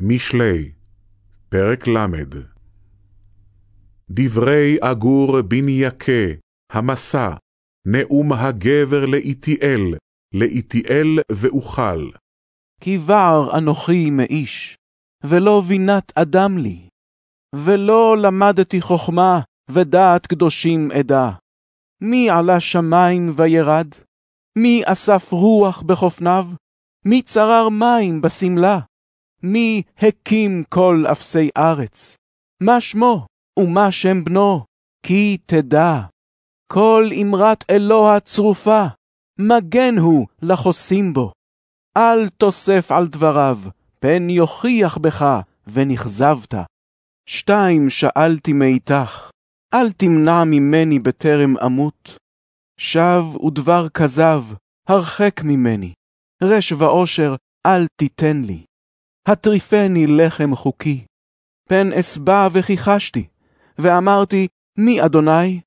משלי, פרק ל. דברי אגור בן יקה, המסע, נאום הגבר לאיתיאל, לאיתיאל ואוכל. כי בער אנוכי מאיש, ולא בינת אדם לי, ולא למדתי חכמה ודעת קדושים אדע. מי עלה שמים וירד? מי אסף רוח בחופניו? מי צרר מים בשמלה? מי הקים כל אפסי ארץ? מה שמו ומה שם בנו? כי תדע. כל אמרת אלוה צרופה, מגן הוא לחוסים בו. אל תוסף על דבריו, פן יוכיח בך, ונכזבת. שתיים שאלתי מאיתך, אל תמנע ממני בטרם אמות. שב ודבר כזב, הרחק ממני. רש ועושר אל תיתן לי. הטריפני לחם חוקי. פן אשבע וכיחשתי, ואמרתי, מי אדוני?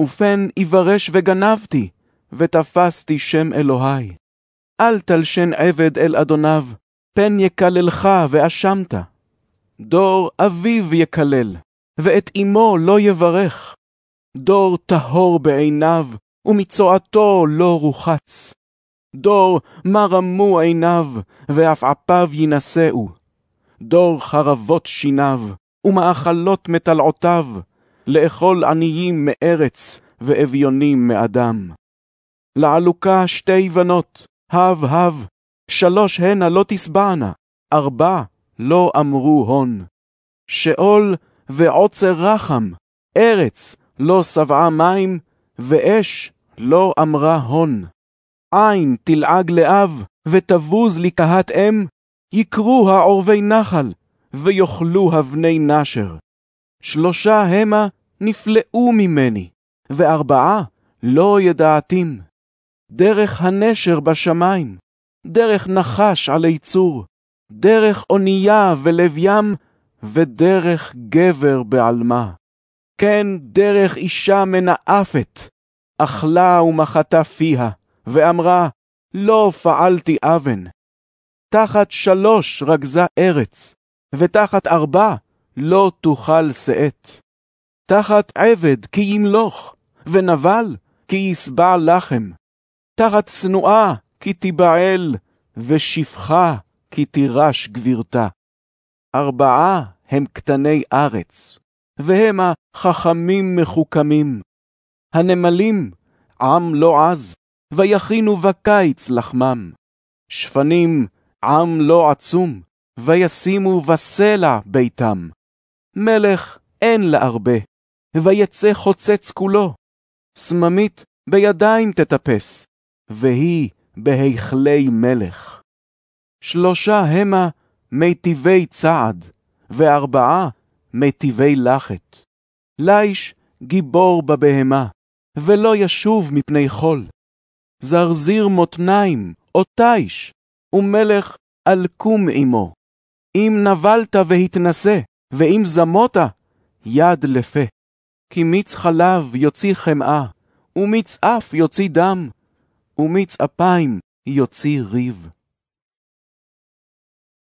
ופן אברש וגנבתי, ותפסתי שם אלוהי. אל תלשן עבד אל אדוניו, פן יקללך ואשמת. דור אביו יקלל, ואת אמו לא יברך. דור טהור בעיניו, ומצואתו לא רוחץ. דור מה רמו עיניו, ועפעפיו יינשאו. דור חרבות שיניו, ומאכלות מטלעותיו, לאכול עניים מארץ, ואביונים מאדם. לעלוקה שתי בנות, הב הב, שלוש הנה לא תשבענה, ארבע לא אמרו הון. שאול ועוצר רחם, ארץ לא שבעה מים, ואש לא אמרה הון. עין תלעג לאב, ותבוז לקהת אם, יקרו העורבי נחל, ויאכלו הבני נשר. שלושה המה נפלאו ממני, וארבעה לא ידעתים. דרך הנשר בשמיים, דרך נחש עלי צור, דרך אונייה ולב ים, ודרך גבר בעלמה. כן דרך אישה מנאפת, אכלה ומחתה פיה, ואמרה, לא פעלתי אבן. תחת שלוש רגזה ארץ, ותחת ארבע לא תוכל שאת. תחת עבד כי ימלוך, ונבל כי ישבע לחם. תחת שנואה כי תיבעל, ושפחה כי תירש גבירתה. ארבעה הם קטני ארץ, והם החכמים מחוכמים. הנמלים, עם לא עז, ויכינו בקיץ לחמם. שפנים, עם לא עצום, וישימו בסלע ביתם. מלך אין להרבה, ויצא חוצץ כולו. סממית בידיים תטפס, והיא בהיכלי מלך. שלושה המה מיטיבי צעד, וארבעה מיטיבי לחת. ליש גיבור בבהמה, ולא ישוב מפני חול. זרזיר מותניים, או תיש, ומלך על קום עמו. אם נבלת והתנשא, ואם זמות, יד לפה. כי מיץ חלב יוציא חמאה, ומיץ אף יוציא דם, ומיץ אפיים יוציא ריב.